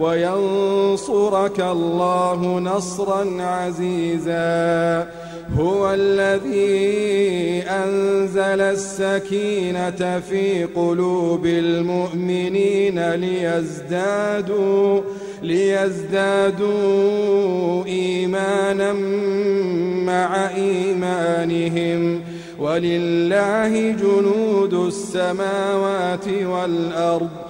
وينصرك الله نصرا عزيزا. هو الذي أنزل السكينة في قلوب المؤمنين ليزدادوا ليزدادوا إيمانا مع إيمانهم. ولله جنود السماوات والأرض.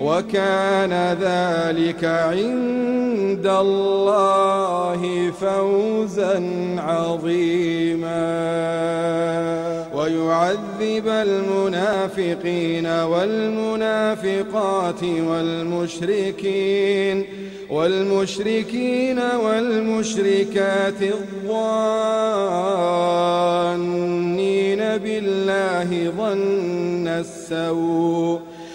وكان ذلك عند الله فوزا عظيما. ويعذب المنافقين والمنافقات والمشركين والمشركين والمشركات الظانين بالله ظن السوء.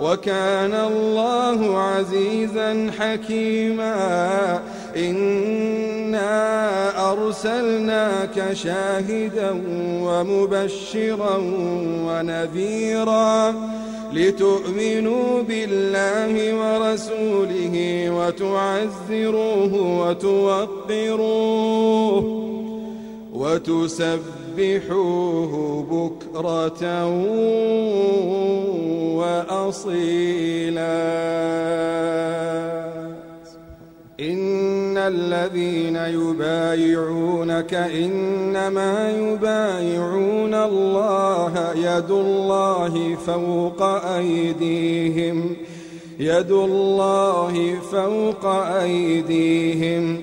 وكان الله عزيزا حكيما. إنا أرسلناك شاهدا ومبشرا ونذيرا لتؤمنوا بالله ورسوله وتعزروه وتوقروه وتسبحوه بكرة وأصيلا إن الذين يبايعونك إنما يبايعون الله يد الله فوق أيديهم يد الله فوق أيديهم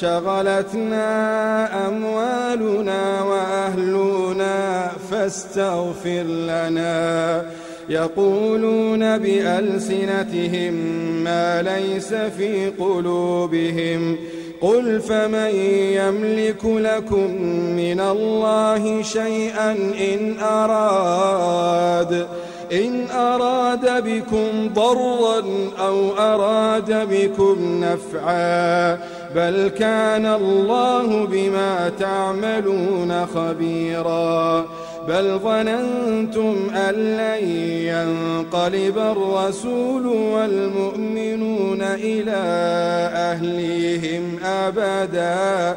شغلتنا أموالنا وأهلنا فاستغفر لنا. يقولون بألسنتهم ما ليس في قلوبهم. قل فمن يملك لكم من الله شيئا إن أراد. إن أراد بكم ضرا أو أراد بكم نفعا. بل كان الله بما تعملون خبيراً. بل ظننتم أن لن ينقلب الرسول والمؤمنون إلى أهليهم أبدا.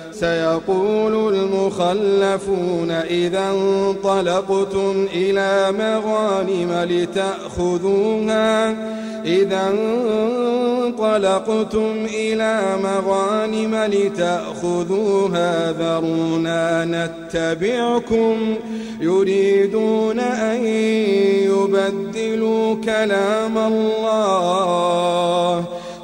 سيقول المخلفون إذا انطلقتم إلى مغانم لتأخذوها. إذا انطلقتم إلى مغانم لتأخذوها ذرونا نتبعكم. يريدون أن يبدلوا كلام الله.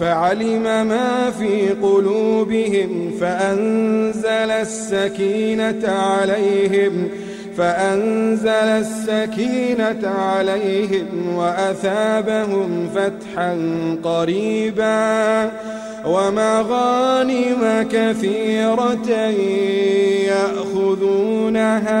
فعلم ما في قلوبهم فأنزل السكينة عليهم فأنزل السكينة عليهم وأثابهم فتحا قريبا. ومغانم كثيرة يأخذونها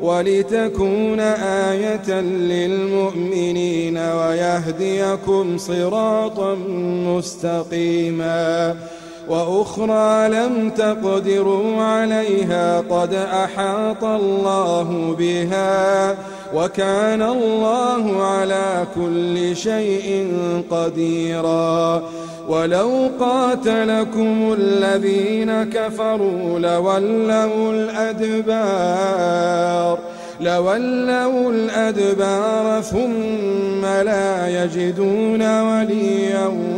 ولتكون آية للمؤمنين ويهديكم صراطا مستقيما وأخرى لم تقدروا عليها قد أحاط الله بها وكان الله على كل شيء قديراً ولو قاتلكم الذين كفروا لولوا الأدبار لولوا الأدبار ثم لا يجدون وليا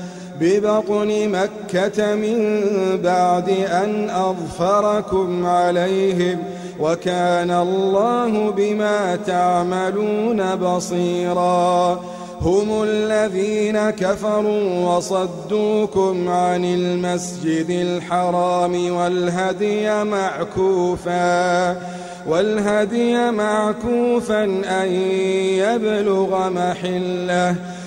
ببطن مكة من بعد أن أظفركم عليهم ۖ وكان الله بما تعملون بصيرا. هم الذين كفروا وصدوكم عن المسجد الحرام والهدي معكوفا والهدي معكوفا أن يبلغ محله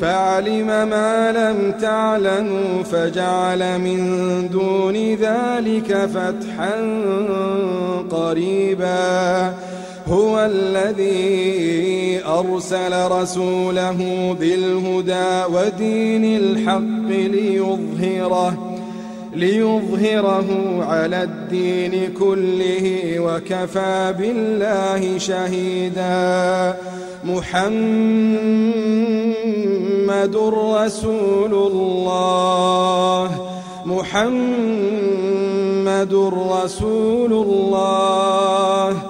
فعلم ما لم تعلموا فجعل من دون ذلك فتحا قريبا. هو الذي أرسل رسوله بالهدى ودين الحق ليظهره. ليظهره على الدين كله وكفى بالله شهيدا. محمد رسول الله. محمد رسول الله.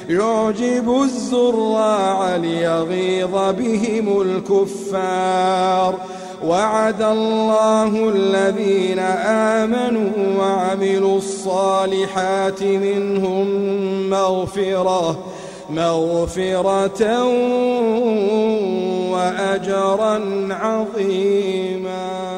يعجب الزراع ليغيظ بهم الكفار. وعد الله الذين آمنوا وعملوا الصالحات منهم مغفرة مغفرة وأجرا عظيما.